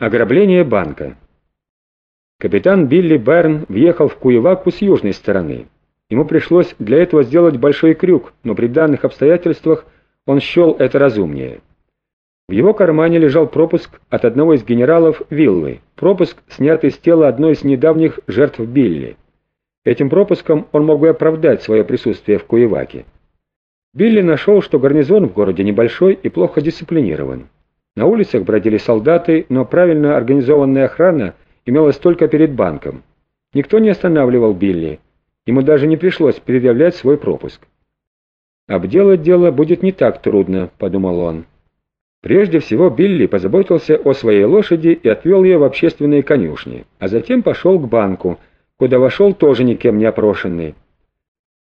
Ограбление банка. Капитан Билли Берн въехал в Куеваку с южной стороны. Ему пришлось для этого сделать большой крюк, но при данных обстоятельствах он счел это разумнее. В его кармане лежал пропуск от одного из генералов виллы, пропуск, снятый с тела одной из недавних жертв Билли. Этим пропуском он мог бы оправдать свое присутствие в Куеваке. Билли нашел, что гарнизон в городе небольшой и плохо дисциплинирован. На улицах бродили солдаты, но правильно организованная охрана имелась только перед банком. Никто не останавливал Билли. Ему даже не пришлось предъявлять свой пропуск. «Обделать дело будет не так трудно», — подумал он. Прежде всего Билли позаботился о своей лошади и отвел ее в общественные конюшни, а затем пошел к банку, куда вошел тоже никем не опрошенный.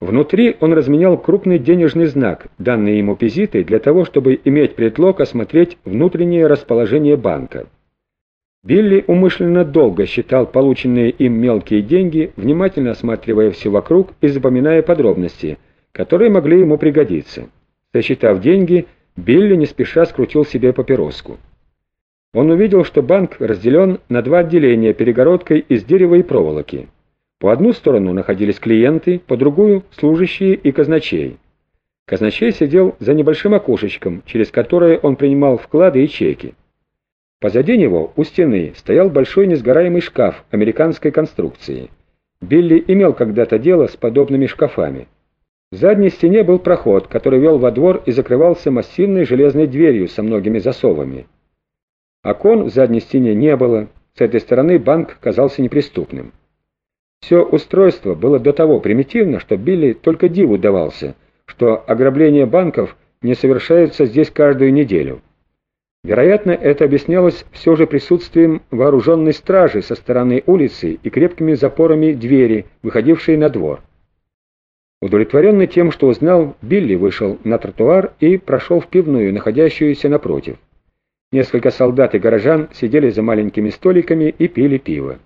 Внутри он разменял крупный денежный знак, данный ему Пизитой, для того, чтобы иметь предлог осмотреть внутреннее расположение банка. Билли умышленно долго считал полученные им мелкие деньги, внимательно осматривая все вокруг и запоминая подробности, которые могли ему пригодиться. Сосчитав деньги, Билли не спеша скрутил себе папироску. Он увидел, что банк разделен на два отделения перегородкой из дерева и проволоки. По одну сторону находились клиенты, по другую — служащие и казначей. Казначей сидел за небольшим окошечком, через которое он принимал вклады и чеки. Позади него, у стены, стоял большой несгораемый шкаф американской конструкции. Билли имел когда-то дело с подобными шкафами. В задней стене был проход, который вел во двор и закрывался массивной железной дверью со многими засовами. Окон в задней стене не было, с этой стороны банк казался неприступным. Все устройство было до того примитивно, что Билли только диву давался, что ограбления банков не совершаются здесь каждую неделю. Вероятно, это объяснялось все же присутствием вооруженной стражи со стороны улицы и крепкими запорами двери, выходившей на двор. Удовлетворенный тем, что узнал, Билли вышел на тротуар и прошел в пивную, находящуюся напротив. Несколько солдат и горожан сидели за маленькими столиками и пили пиво.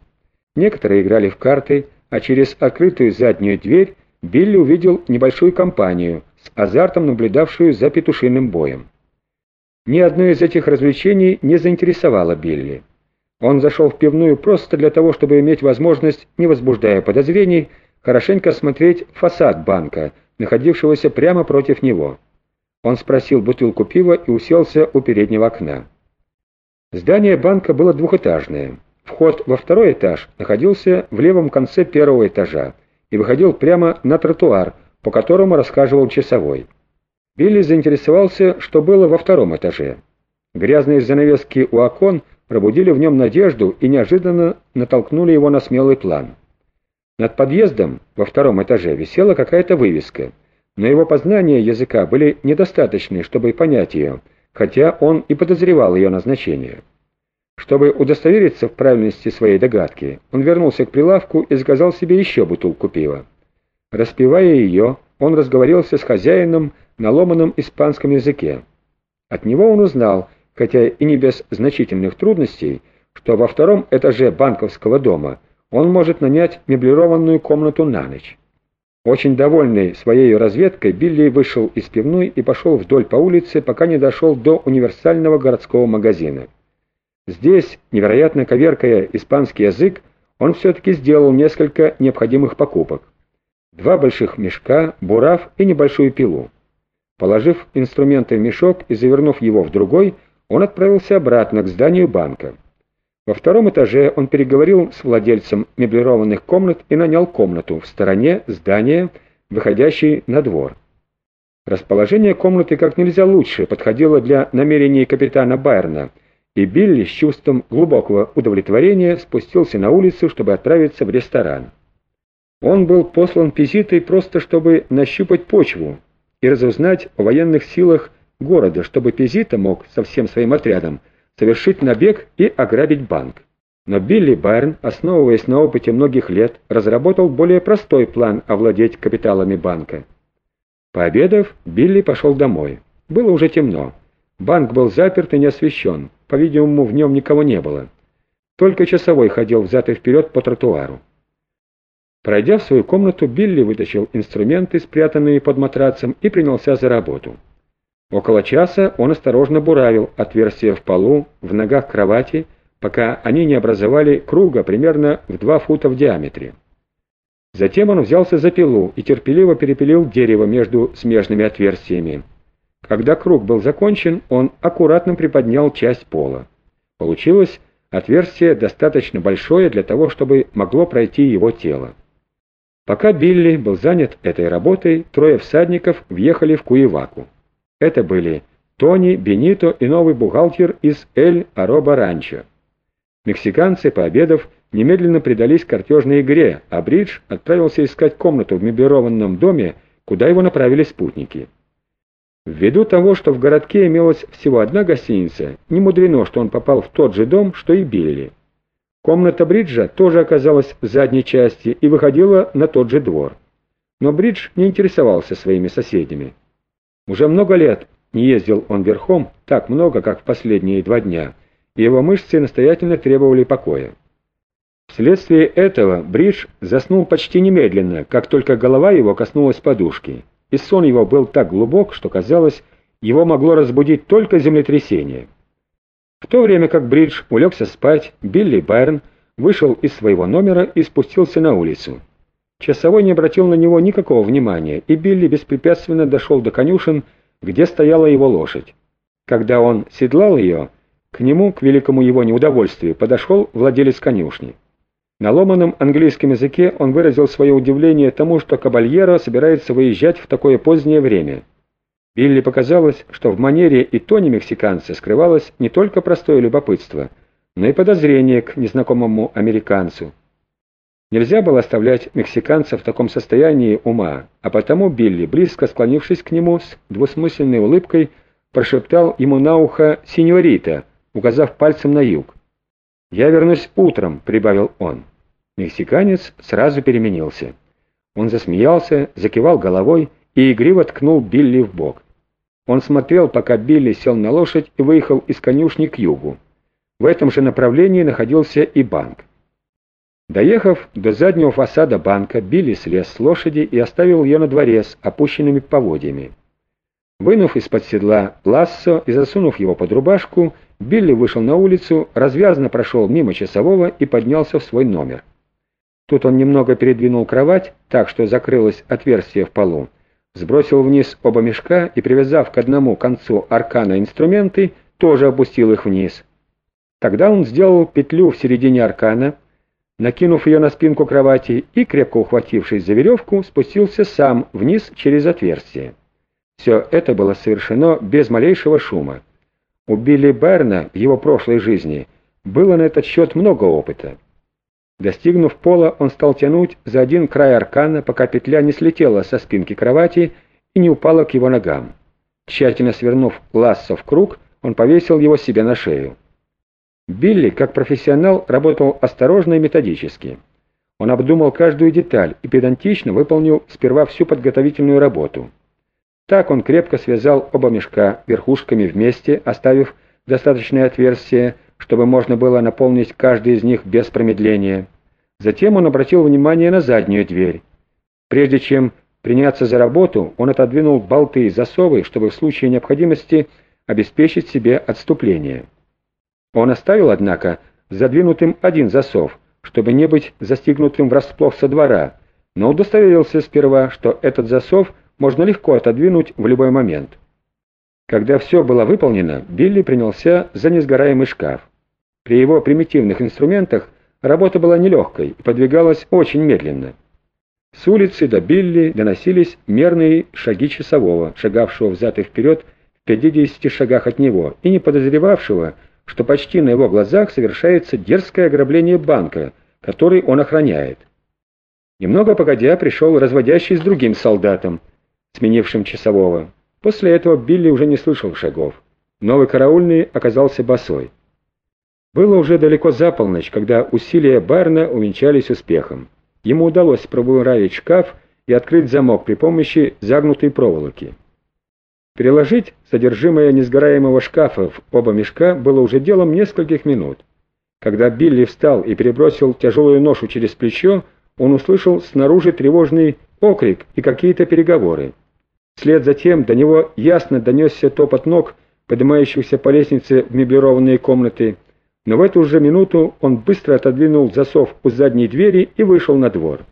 Некоторые играли в карты, а через открытую заднюю дверь Билли увидел небольшую компанию, с азартом наблюдавшую за петушиным боем. Ни одно из этих развлечений не заинтересовало Билли. Он зашел в пивную просто для того, чтобы иметь возможность, не возбуждая подозрений, хорошенько осмотреть фасад банка, находившегося прямо против него. Он спросил бутылку пива и уселся у переднего окна. Здание банка было двухэтажное. Вход во второй этаж находился в левом конце первого этажа и выходил прямо на тротуар, по которому рассказывал часовой. Билли заинтересовался, что было во втором этаже. Грязные занавески у окон пробудили в нем надежду и неожиданно натолкнули его на смелый план. Над подъездом во втором этаже висела какая-то вывеска, но его познания языка были недостаточны, чтобы понять ее, хотя он и подозревал ее назначение. Чтобы удостовериться в правильности своей догадки, он вернулся к прилавку и заказал себе еще бутылку пива. Распивая ее, он разговорился с хозяином на ломаном испанском языке. От него он узнал, хотя и не без значительных трудностей, что во втором этаже банковского дома он может нанять меблированную комнату на ночь. Очень довольный своей разведкой, Билли вышел из пивной и пошел вдоль по улице, пока не дошел до универсального городского магазина. Здесь, невероятно коверкая испанский язык, он все-таки сделал несколько необходимых покупок. Два больших мешка, бурав и небольшую пилу. Положив инструменты в мешок и завернув его в другой, он отправился обратно к зданию банка. Во втором этаже он переговорил с владельцем меблированных комнат и нанял комнату в стороне здания, выходящей на двор. Расположение комнаты как нельзя лучше подходило для намерений капитана Байерна — и Билли с чувством глубокого удовлетворения спустился на улицу, чтобы отправиться в ресторан. Он был послан Пизитой просто чтобы нащупать почву и разузнать о военных силах города, чтобы Пизита мог со всем своим отрядом совершить набег и ограбить банк. Но Билли Байрон, основываясь на опыте многих лет, разработал более простой план овладеть капиталами банка. Пообедав, Билли пошел домой. Было уже темно. Банк был заперт и не освещен. По-видимому, в нем никого не было. Только часовой ходил взад и вперед по тротуару. Пройдя в свою комнату, Билли вытащил инструменты, спрятанные под матрацем, и принялся за работу. Около часа он осторожно буравил отверстия в полу, в ногах кровати, пока они не образовали круга примерно в два фута в диаметре. Затем он взялся за пилу и терпеливо перепилил дерево между смежными отверстиями. Когда круг был закончен, он аккуратно приподнял часть пола. Получилось отверстие достаточно большое для того, чтобы могло пройти его тело. Пока Билли был занят этой работой, трое всадников въехали в Куеваку. Это были Тони, Бенито и новый бухгалтер из Эль-Ароба Ранчо. Мексиканцы, пообедав, немедленно предались картежной игре, а Бридж отправился искать комнату в мебелированном доме, куда его направили спутники. Ввиду того, что в городке имелась всего одна гостиница, не мудрено, что он попал в тот же дом, что и Билли. Комната Бриджа тоже оказалась в задней части и выходила на тот же двор. Но Бридж не интересовался своими соседями. Уже много лет не ездил он верхом, так много, как в последние два дня, и его мышцы настоятельно требовали покоя. Вследствие этого Бридж заснул почти немедленно, как только голова его коснулась подушки, и сон его был так глубок, что, казалось, его могло разбудить только землетрясение. В то время как Бридж улегся спать, Билли Байрон вышел из своего номера и спустился на улицу. Часовой не обратил на него никакого внимания, и Билли беспрепятственно дошел до конюшен, где стояла его лошадь. Когда он седлал ее, к нему, к великому его неудовольствию, подошел владелец конюшни. На ломаном английском языке он выразил свое удивление тому, что Кабальеро собирается выезжать в такое позднее время. Билли показалось, что в манере и тоне мексиканца скрывалось не только простое любопытство, но и подозрение к незнакомому американцу. Нельзя было оставлять мексиканца в таком состоянии ума, а потому Билли, близко склонившись к нему с двусмысленной улыбкой, прошептал ему на ухо «синьорита», указав пальцем на юг. «Я вернусь утром», — прибавил он. Мексиканец сразу переменился. Он засмеялся, закивал головой и игриво ткнул Билли в бок. Он смотрел, пока Билли сел на лошадь и выехал из конюшни к югу. В этом же направлении находился и банк. Доехав до заднего фасада банка, Билли слез с лошади и оставил ее на дворе с опущенными поводьями. Вынув из-под седла лассо и засунув его под рубашку, Билли вышел на улицу, развязно прошел мимо часового и поднялся в свой номер. Тут он немного передвинул кровать, так что закрылось отверстие в полу, сбросил вниз оба мешка и, привязав к одному концу аркана инструменты, тоже опустил их вниз. Тогда он сделал петлю в середине аркана, накинув ее на спинку кровати и, крепко ухватившись за веревку, спустился сам вниз через отверстие. Все это было совершено без малейшего шума. У Билли Берна в его прошлой жизни было на этот счет много опыта. Достигнув пола, он стал тянуть за один край аркана, пока петля не слетела со спинки кровати и не упала к его ногам. Тщательно свернув лассо в круг, он повесил его себе на шею. Билли, как профессионал, работал осторожно и методически. Он обдумал каждую деталь и педантично выполнил сперва всю подготовительную работу. Так он крепко связал оба мешка верхушками вместе, оставив достаточное отверстие, чтобы можно было наполнить каждый из них без промедления. Затем он обратил внимание на заднюю дверь. Прежде чем приняться за работу, он отодвинул болты и засовы, чтобы в случае необходимости обеспечить себе отступление. Он оставил, однако, задвинутым один засов, чтобы не быть застигнутым врасплох со двора, но удостоверился сперва, что этот засов можно легко отодвинуть в любой момент. Когда все было выполнено, Билли принялся за несгораемый шкаф. При его примитивных инструментах работа была нелегкой и подвигалась очень медленно. С улицы до Билли доносились мерные шаги часового, шагавшего взад и вперед в 50 шагах от него и не подозревавшего, что почти на его глазах совершается дерзкое ограбление банка, который он охраняет. Немного погодя пришел разводящий с другим солдатом, сменившим часового. После этого Билли уже не слышал шагов. Новый караульный оказался босой. Было уже далеко за полночь, когда усилия Барна увенчались успехом. Ему удалось пробуравить шкаф и открыть замок при помощи загнутой проволоки. Переложить содержимое несгораемого шкафа в оба мешка было уже делом нескольких минут. Когда Билли встал и перебросил тяжелую ношу через плечо, он услышал снаружи тревожный окрик и какие-то переговоры. Вслед за тем до него ясно донесся топот ног, поднимающихся по лестнице в меблированные комнаты. Но в эту же минуту он быстро отодвинул засов у задней двери и вышел на двор.